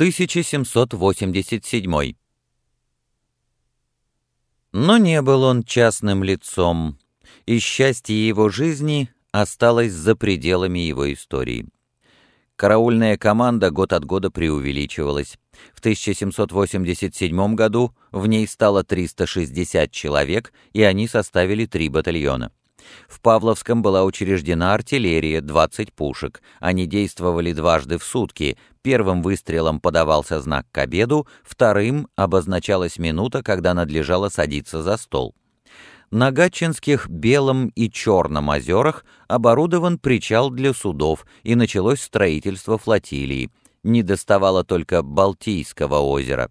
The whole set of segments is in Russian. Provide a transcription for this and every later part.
1787. Но не был он частным лицом, и счастье его жизни осталось за пределами его истории. Караульная команда год от года преувеличивалась. В 1787 году в ней стало 360 человек, и они составили три батальона. В Павловском была учреждена артиллерия, 20 пушек. Они действовали дважды в сутки. Первым выстрелом подавался знак к обеду, вторым обозначалась минута, когда надлежало садиться за стол. На Гатчинских Белом и Черном озерах оборудован причал для судов, и началось строительство флотилии. Не доставало только Балтийского озера.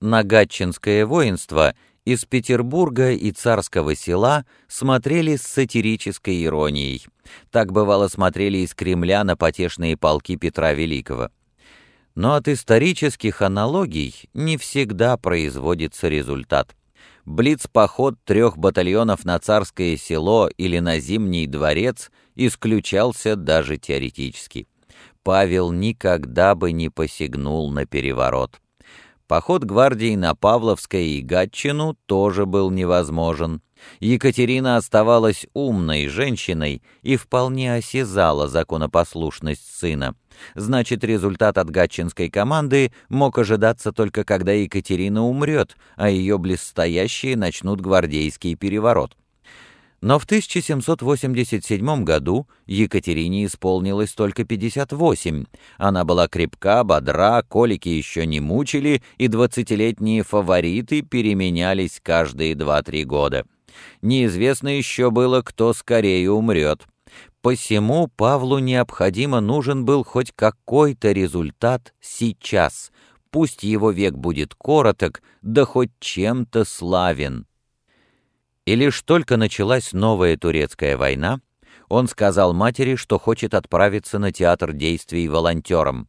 На Гатчинское воинство из Петербурга и царского села смотрели с сатирической иронией. Так бывало смотрели из Кремля на потешные полки Петра Великого. Но от исторических аналогий не всегда производится результат. Блиц-поход трех батальонов на царское село или на Зимний дворец исключался даже теоретически. Павел никогда бы не посягнул на переворот. Поход гвардии на Павловское и Гатчину тоже был невозможен. Екатерина оставалась умной женщиной и вполне осязала законопослушность сына. Значит, результат от гатчинской команды мог ожидаться только когда Екатерина умрет, а ее близстоящие начнут гвардейский переворот. Но в 1787 году Екатерине исполнилось только 58. Она была крепка, бодра, колики еще не мучили, и двадцатилетние фавориты переменялись каждые 2-3 года. Неизвестно еще было, кто скорее умрет. Посему Павлу необходимо нужен был хоть какой-то результат сейчас. Пусть его век будет короток, да хоть чем-то славен. И лишь только началась новая турецкая война, он сказал матери, что хочет отправиться на театр действий волонтером.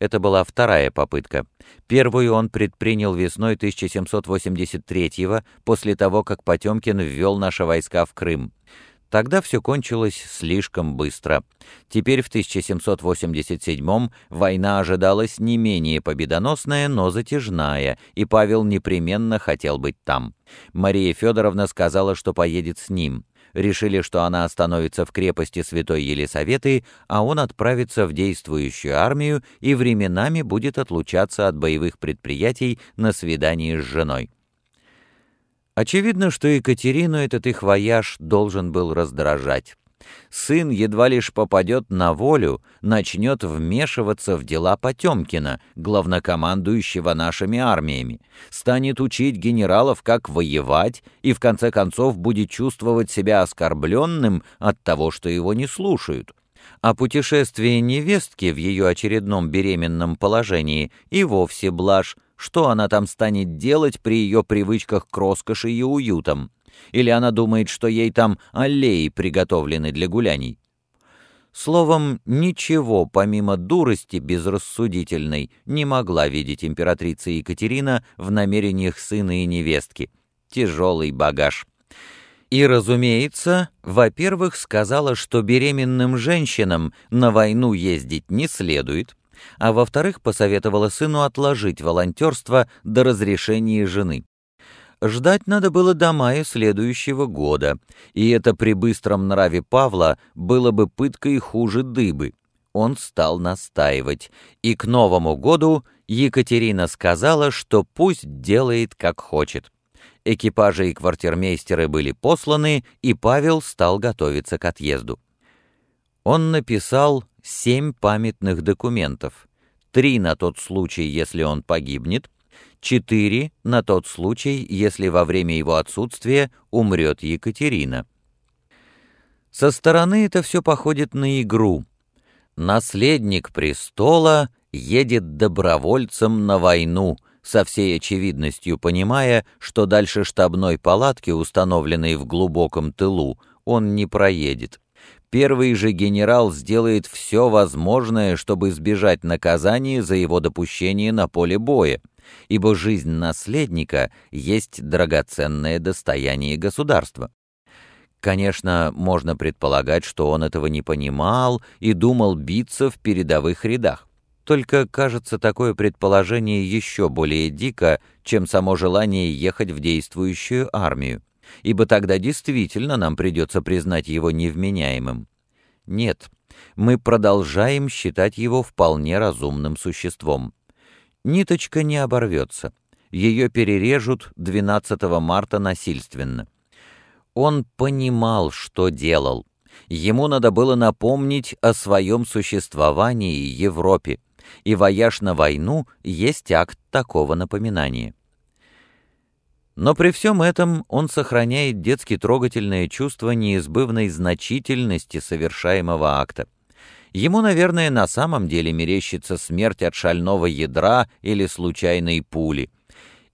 Это была вторая попытка. Первую он предпринял весной 1783 после того, как Потемкин ввел наши войска в Крым. Тогда все кончилось слишком быстро. Теперь в 1787 война ожидалась не менее победоносная, но затяжная, и Павел непременно хотел быть там. Мария Федоровна сказала, что поедет с ним. Решили, что она остановится в крепости Святой Елисаветы, а он отправится в действующую армию и временами будет отлучаться от боевых предприятий на свидании с женой. Очевидно, что Екатерину этот их вояж должен был раздражать. Сын едва лишь попадет на волю, начнет вмешиваться в дела Потемкина, главнокомандующего нашими армиями, станет учить генералов, как воевать, и в конце концов будет чувствовать себя оскорбленным от того, что его не слушают. А путешествие невестки в ее очередном беременном положении и вовсе блажь, что она там станет делать при ее привычках к роскоши и уютам? Или она думает, что ей там аллеи приготовлены для гуляний? Словом, ничего помимо дурости безрассудительной не могла видеть императрица Екатерина в намерениях сына и невестки. Тяжелый багаж. И, разумеется, во-первых, сказала, что беременным женщинам на войну ездить не следует, а во-вторых, посоветовала сыну отложить волонтерство до разрешения жены. Ждать надо было до мая следующего года, и это при быстром нраве Павла было бы пыткой хуже дыбы. Он стал настаивать, и к Новому году Екатерина сказала, что пусть делает как хочет. Экипажи и квартирмейстеры были посланы, и Павел стал готовиться к отъезду. Он написал семь памятных документов, три на тот случай, если он погибнет, четыре на тот случай, если во время его отсутствия умрет Екатерина. Со стороны это все походит на игру. Наследник престола едет добровольцем на войну, со всей очевидностью понимая, что дальше штабной палатки, установленной в глубоком тылу, он не проедет первый же генерал сделает все возможное, чтобы избежать наказания за его допущение на поле боя, ибо жизнь наследника есть драгоценное достояние государства. Конечно, можно предполагать, что он этого не понимал и думал биться в передовых рядах. Только, кажется, такое предположение еще более дико, чем само желание ехать в действующую армию, ибо тогда действительно нам придется признать его невменяемым. Нет, мы продолжаем считать его вполне разумным существом. Ниточка не оборвется. Ее перережут 12 марта насильственно. Он понимал, что делал. Ему надо было напомнить о своем существовании Европе, и вояж на войну есть акт такого напоминания. Но при всем этом он сохраняет детски трогательное чувство неизбывной значительности совершаемого акта. Ему, наверное, на самом деле мерещится смерть от шального ядра или случайной пули.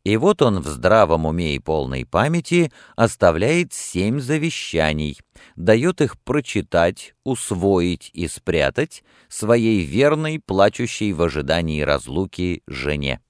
И вот он в здравом уме и полной памяти оставляет семь завещаний, дает их прочитать, усвоить и спрятать своей верной, плачущей в ожидании разлуки жене.